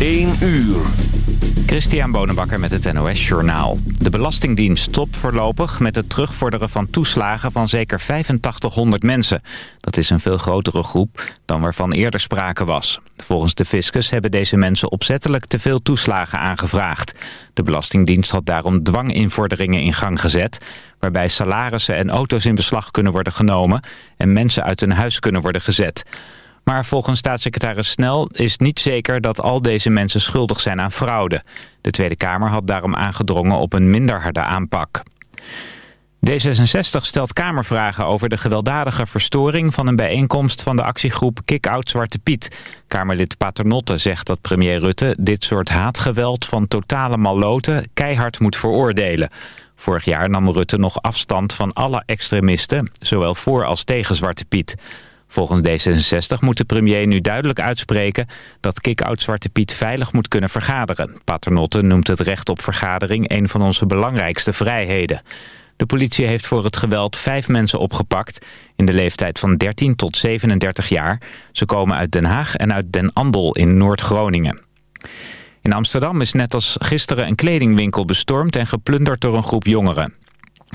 1 uur. Christian Bonenbakker met het NOS Journaal. De Belastingdienst stopt voorlopig met het terugvorderen van toeslagen van zeker 8500 mensen. Dat is een veel grotere groep dan waarvan eerder sprake was. Volgens de fiscus hebben deze mensen opzettelijk te veel toeslagen aangevraagd. De Belastingdienst had daarom dwanginvorderingen in gang gezet... waarbij salarissen en auto's in beslag kunnen worden genomen... en mensen uit hun huis kunnen worden gezet... Maar volgens staatssecretaris Snel is niet zeker dat al deze mensen schuldig zijn aan fraude. De Tweede Kamer had daarom aangedrongen op een minder harde aanpak. D66 stelt Kamervragen over de gewelddadige verstoring van een bijeenkomst van de actiegroep Kick-Out Zwarte Piet. Kamerlid Paternotte zegt dat premier Rutte dit soort haatgeweld van totale malloten keihard moet veroordelen. Vorig jaar nam Rutte nog afstand van alle extremisten, zowel voor als tegen Zwarte Piet. Volgens D66 moet de premier nu duidelijk uitspreken dat kick-out Zwarte Piet veilig moet kunnen vergaderen. Paternotte noemt het recht op vergadering een van onze belangrijkste vrijheden. De politie heeft voor het geweld vijf mensen opgepakt in de leeftijd van 13 tot 37 jaar. Ze komen uit Den Haag en uit Den Andel in Noord-Groningen. In Amsterdam is net als gisteren een kledingwinkel bestormd en geplunderd door een groep jongeren.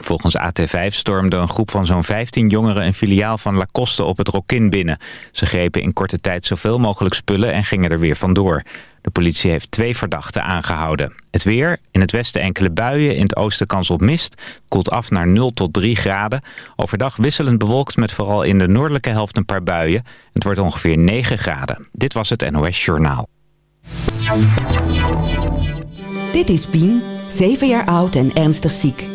Volgens AT5 stormde een groep van zo'n 15 jongeren een filiaal van Lacoste op het Rokin binnen. Ze grepen in korte tijd zoveel mogelijk spullen en gingen er weer vandoor. De politie heeft twee verdachten aangehouden. Het weer, in het westen enkele buien, in het oosten kans op mist. Koelt af naar 0 tot 3 graden. Overdag wisselend bewolkt met vooral in de noordelijke helft een paar buien. Het wordt ongeveer 9 graden. Dit was het NOS Journaal. Dit is Pien, 7 jaar oud en ernstig ziek.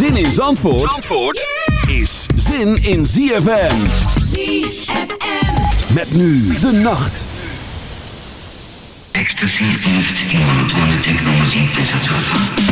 Zin in Zandvoort, Zandvoort is zin in ZFM. ZFM. Met nu de nacht. Ecstasy heeft in monotone technologie bezeteld.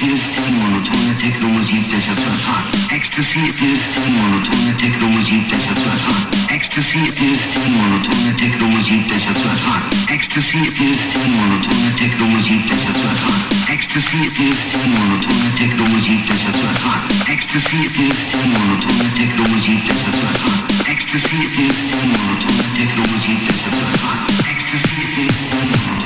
is zijn monotone technomuziek, is het vervaar. Ecstasy is zijn monotone technomuziek, is het vervaar. Ecstasy is zijn monotone technomuziek, is het vervaar. Ecstasy is zijn monotone technomuziek, is het vervaar. Ecstasy is zijn monotone technomuziek, is het vervaar. Ecstasy is zijn monotone technomuziek, is het vervaar. Ecstasy is zijn monotone technomuziek, is het vervaar. Ecstasy is zijn monotone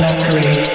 masquerade.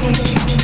Thank you.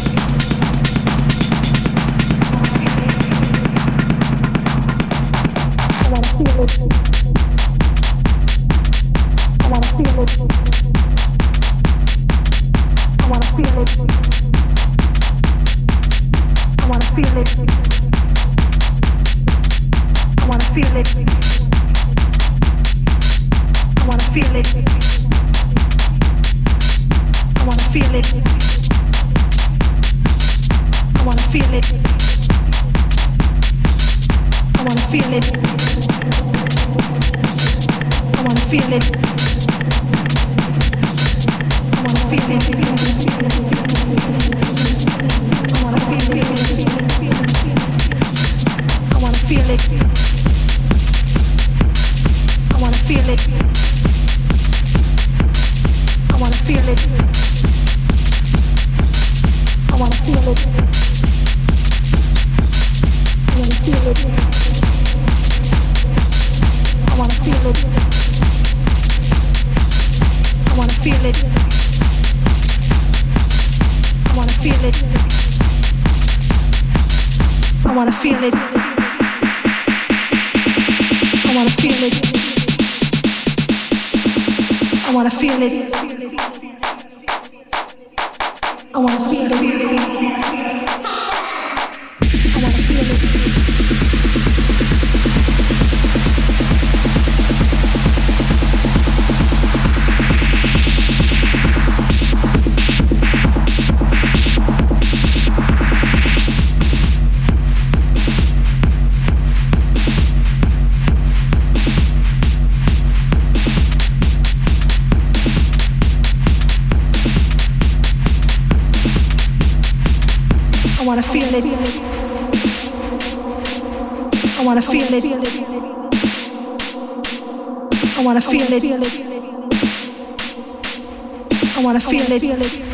wanna feel it. I wanna feel it. I wanna feel it. I wanna feel it.